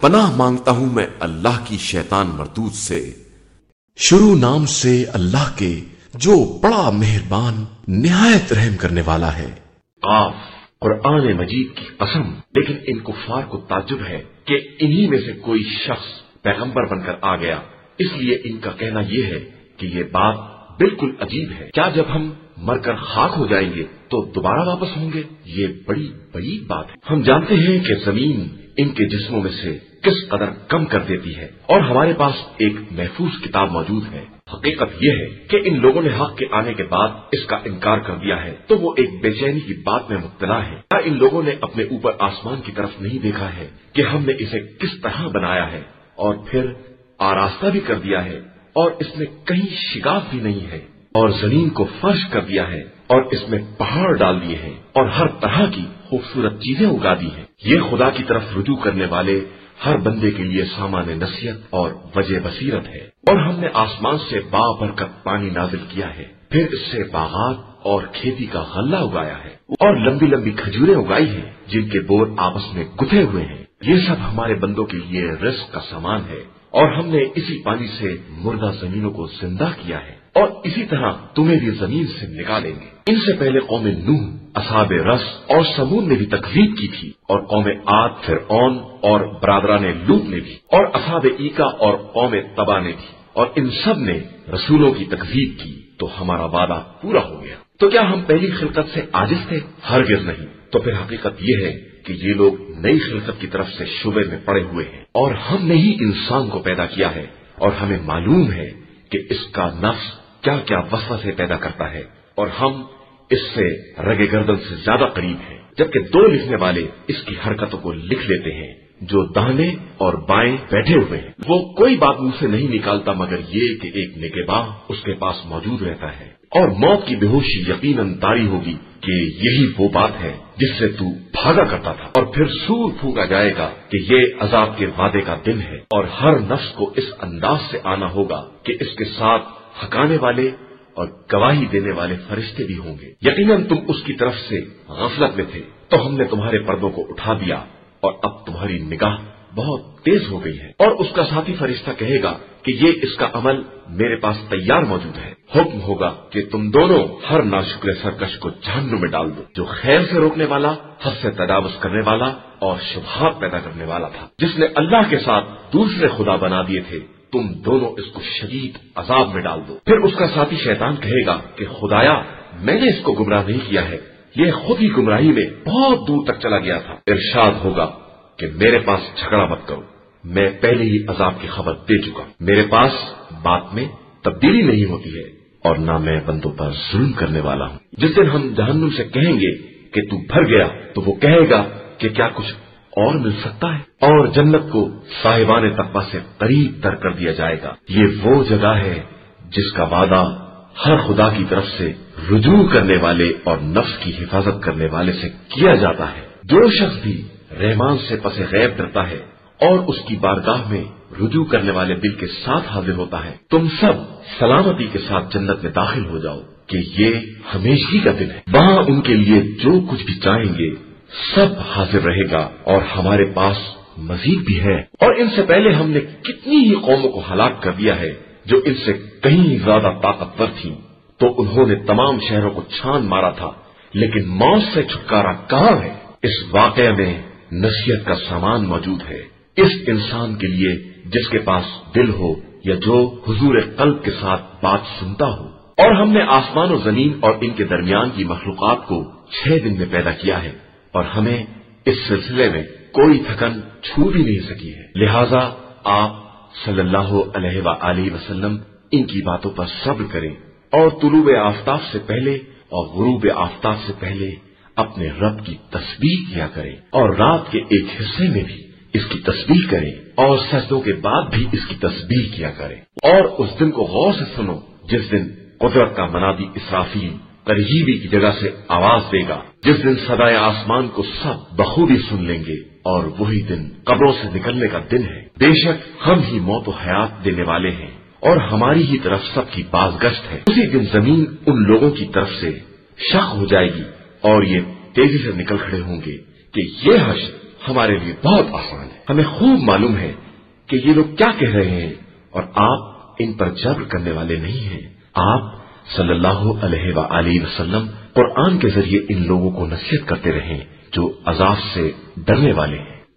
پناہ مانگتا ہوں میں اللہ کی شیطان مردود سے۔ شروع نام سے اللہ کے جو بڑا مہربان، نہایت رحم کرنے والا ہے۔ قاف قرآن مجید کی قسم، لیکن ان کفار کو تعجب ہے کہ انہی میں سے کوئی شخص پیغمبر بن کر آ گیا۔ اس لیے ان کا کہنا یہ ہے کہ یہ بات بالکل عجیب ہے۔ کیا جب ہم مر کر خاک ہو جائیں گے تو دوبارہ واپس ہوں گے؟ یہ بڑی بڑی بات ہے۔ ہم جانتے ہیں کہ زمین ان کے جسموں میں سے کس قدر کم کر دیتی ہے؟ اور ہمارے پاس ایک محفوظ کتاب موجود ہے۔ حقیقت یہ ہے کہ ان لوگوں نے حق کے آنے کے بعد اس کا انکار کر دیا ہے۔ تو وہ ایک بے چینی کی بات میں مبتلا ہے کیا ان لوگوں نے اپنے اوپر آسمان کی طرف نہیں دیکھا ہے کہ ہم نے اسے کس طرح بنایا ہے؟ اور پھر آراستہ بھی کر دیا ہے اور اس میں کہیں شگاف بھی نہیں ہے۔ اور زمین کو فرش کر دیا ہے اور اس میں پہاڑ ڈال دیے ہیں اور ہر طرح کی خوبصورت چیزیں اگا دی ہیں۔ یہ خدا کی طرف رجوع کرنے والے ہر بندے کے لیے سامان نصیحت اور وجہ بصیرت ہے۔ اور ہم نے آسمان سے با برکت پانی نازل کیا ہے، پھر اس سے باغات اور کھیتی کا غلہ اگایا ہے۔ اور لمبی لمبی کھجوریں اگائی ہیں، جن کے بور آپس میں گتھے ہوئے ہیں۔ یہ سب ہمارے بندوں کے لیے رزق کا سامان ہے۔ اور ہم نے اسی پانی سے مردہ زمینوں کو زندہ کیا ہے۔ اور اسی طرح تمہیں بھی زمین سے نکالیں گے۔ ان سے پہلے قوم نوح، اصحاب رس اور سمون نے بھی تکلیف کی تھی اور قوم آد پھر اون اور برادران لوت نے بھی اور اصحاب ایکا اور قوم تبا نے بھی اور ان سب نے رسولوں کی تکلیف کی تو ہمارا وعدہ پورا ہو گیا۔ تو کیا ہم پہلی خلقت سے آجز تھے؟ ہرگز نہیں۔ تو پھر حقیقت یہ ہے کہ یہ لوگ نئی خلقت کی طرف سے شبے میں پڑے ہوئے ہیں اور ہم نے ہی انسان کو پیدا کیا ہے اور ہمیں معلوم ہے کہ اس کا نفس کیا کیا وسوسے سے پیدا کرتا ہے اور ہم اس سے رگے گردن سے زیادہ قریب ہیں۔ جبکہ دو لکھنے والے اس کی حرکتوں کو لکھ لیتے ہیں جو دہنے اور بائیں بیٹھے ہوئے ہیں۔ وہ کوئی بات منہ سے نہیں نکالتا مگر یہ کہ ایک نگہباں اس کے پاس موجود رہتا ہے۔ اور موت کی بے ہوشی یقیناً تاری ہوگی کہ یہی وہ بات ہے جس سے تو بھاگا کرتا تھا۔ اور پھر سور پھونکا جائے گا کہ یہ عذاب کے وعدے کا دن ہے اور ہر نفس کو اس انداز سے آنا ہوگا کہ اس کے ساتھ ہکانے والے اور گواہی دینے والے فرشتے بھی ہوں گے۔ یقیناً تم اس کی طرف سے غفلت میں تھے۔ تو ہم نے تمہارے پردوں کو اٹھا دیا اور اب تمہاری نگاہ بہت تیز ہو گئی ہے۔ اور اس کا ساتھی فرشتہ کہے گا کہ یہ اس کا عمل میرے پاس تیار موجود ہے۔ حکم ہوگا کہ تم دونوں ہر ناشکر سرکش کو جہنم میں ڈال دو، جو خیر سے روکنے والا حد سے تجاوز کرنے والا اور شبہات پیدا کرنے والا تھا۔ جس نے اللہ کے ساتھ دوسرے خدا بنا دیے تھے تم دونوں اس کو شدید عذاب میں ڈال دو۔ پھر اس کا ساتھی شیطان کہے گا کہ خدایا، میں نے اس کو گمراہ نہیں کیا ہے۔ یہ خود ہی گمراہی میں بہت دور تک چلا گیا تھا۔ ارشاد ہوگا کہ میرے پاس جھگڑا مت کرو۔ میں پہلے ہی عذاب کی خبر دے چکا میرے پاس بات میں تبدیلی نہیں ہوتی ہے اور نہ میں بندوں پر ظلم کرنے والا ہوں۔ جس دن ہم جہنم سے کہیں گے کہ تو بھر گیا، تو وہ کہے گا کہ کیا کچھ اور مل سکتا ہے۔ اور جنت کو صاحبان تقبہ سے قریب تر کر دیا جائے گا۔ یہ وہ جگہ ہے جس کا وعدہ ہر خدا کی طرف سے رجوع کرنے والے اور نفس کی حفاظت کرنے والے سے کیا جاتا ہے۔ جو شخص بھی رحمان سے پس غیب ڈرتا ہے اور اس کی بارگاہ میں رجوع کرنے والے دل کے ساتھ حاضر ہوتا ہے، تم سب سلامتی کے ساتھ جنت میں داخل ہو جاؤ کہ یہ ہمیشگی کا دن ہے۔ وہاں ان کے لیے جو کچھ بھی چاہیں گے سب حاضر رہے گا اور ہمارے پاس مزید بھی ہے۔ اور ان سے پہلے ہم نے کتنی ہی قوموں کو ہلاک کر دیا ہے جو ان سے کہیں زیادہ طاقتور تھی تو انہوں نے تمام شہروں کو چھان مارا تھا، لیکن موت سے چھٹکارا کہاں ہے؟ اس واقعے میں نصیحت کا سامان موجود ہے۔ اس انسان کے لیے جس کے پاس دل ہو یا جو حضور قلب کے ساتھ بات سنتا ہو۔ اور ہم نے آسمان و زمین اور ان کے درمیان کی مخلوقات کو چھ دن میں پیدا کیا ہے۔ اور ہمیں اس سلسلے میں کوئی تھکن چھو بھی نہیں سکی ہے۔ لہذا آپ صلی اللہ علیہ وآلہ وسلم ان کی باتوں پر صبر کریں اور طلوع آفتاب سے پہلے اور غروب آفتاب سے پہلے اپنے رب کی تصویر کیا کریں اور رات کے ایک حصے میں بھی اس کی تصویر کریں اور سجدوں کے بعد بھی اس کی تصویر کیا کریں۔ اور اس دن کو غور سے سنو، جس دن قدرت کا منادی اسرافی ترجیبی کی جگہ سے آواز دے گا۔ جس دن سدائے آسمان کو سب بخوبی سن لیں گے اور وہی دن قبروں سے نکلنے کا دن ہے۔ بے شک ہم ہی موت و حیات دینے والے ہیں اور ہماری ہی طرف سب کی باز گشت ہے۔ اسی دن زمین ان لوگوں کی طرف سے شک ہو جائے گی اور یہ تیزی سے نکل کھڑے ہوں گے کہ یہ حش ہمارے لیے بہت آسان ہے۔ ہمیں خوب معلوم ہے کہ یہ لوگ کیا کہہ رہے ہیں اور آپ ان پر جبر کرنے والے نہیں ہیں۔ آپ صلی اللہ علیہ وآلہ وسلم قرآن کے ذریعے ان لوگوں کو نصیحت کرتے رہیں جو عذاب سے ڈرنے والے ہیں۔